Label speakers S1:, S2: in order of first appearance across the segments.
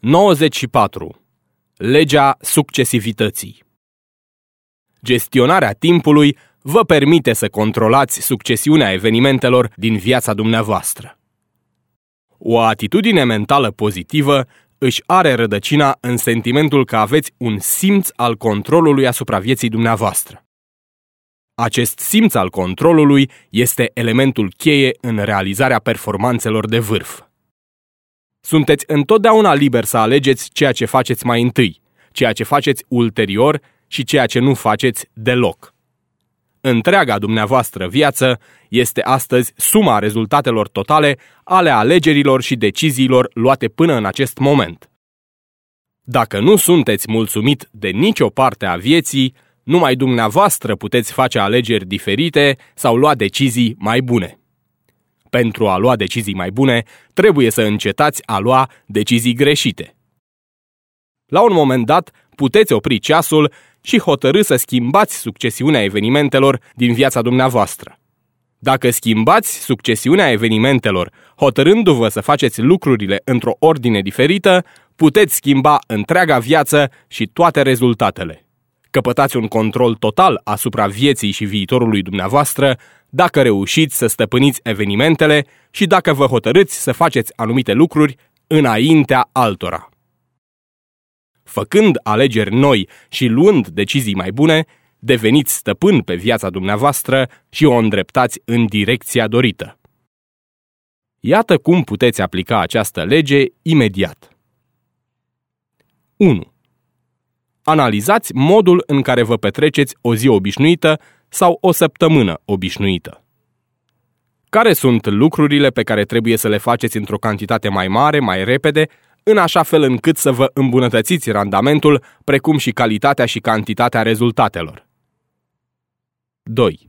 S1: 94. Legea succesivității Gestionarea timpului vă permite să controlați succesiunea evenimentelor din viața dumneavoastră. O atitudine mentală pozitivă își are rădăcina în sentimentul că aveți un simț al controlului asupra vieții dumneavoastră. Acest simț al controlului este elementul cheie în realizarea performanțelor de vârf. Sunteți întotdeauna liber să alegeți ceea ce faceți mai întâi, ceea ce faceți ulterior și ceea ce nu faceți deloc. Întreaga dumneavoastră viață este astăzi suma rezultatelor totale ale alegerilor și deciziilor luate până în acest moment. Dacă nu sunteți mulțumit de nicio parte a vieții, numai dumneavoastră puteți face alegeri diferite sau lua decizii mai bune. Pentru a lua decizii mai bune, trebuie să încetați a lua decizii greșite. La un moment dat, puteți opri ceasul și hotărâ să schimbați succesiunea evenimentelor din viața dumneavoastră. Dacă schimbați succesiunea evenimentelor, hotărându-vă să faceți lucrurile într-o ordine diferită, puteți schimba întreaga viață și toate rezultatele. Căpătați un control total asupra vieții și viitorului dumneavoastră dacă reușiți să stăpâniți evenimentele și dacă vă hotărâți să faceți anumite lucruri înaintea altora. Făcând alegeri noi și luând decizii mai bune, deveniți stăpân pe viața dumneavoastră și o îndreptați în direcția dorită. Iată cum puteți aplica această lege imediat. 1. Analizați modul în care vă petreceți o zi obișnuită sau o săptămână obișnuită. Care sunt lucrurile pe care trebuie să le faceți într-o cantitate mai mare, mai repede, în așa fel încât să vă îmbunătățiți randamentul, precum și calitatea și cantitatea rezultatelor? 2.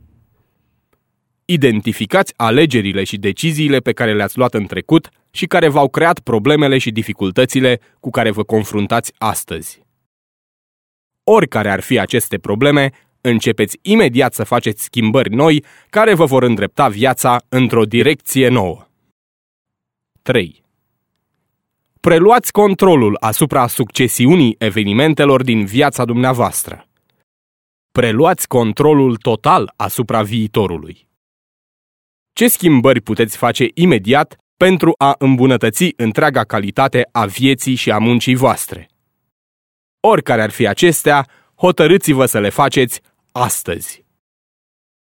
S1: Identificați alegerile și deciziile pe care le-ați luat în trecut și care v-au creat problemele și dificultățile cu care vă confruntați astăzi. Oricare ar fi aceste probleme, începeți imediat să faceți schimbări noi care vă vor îndrepta viața într-o direcție nouă. 3. Preluați controlul asupra succesiunii evenimentelor din viața dumneavoastră. Preluați controlul total asupra viitorului. Ce schimbări puteți face imediat pentru a îmbunătăți întreaga calitate a vieții și a muncii voastre? Oricare ar fi acestea, hotărâți-vă să le faceți astăzi.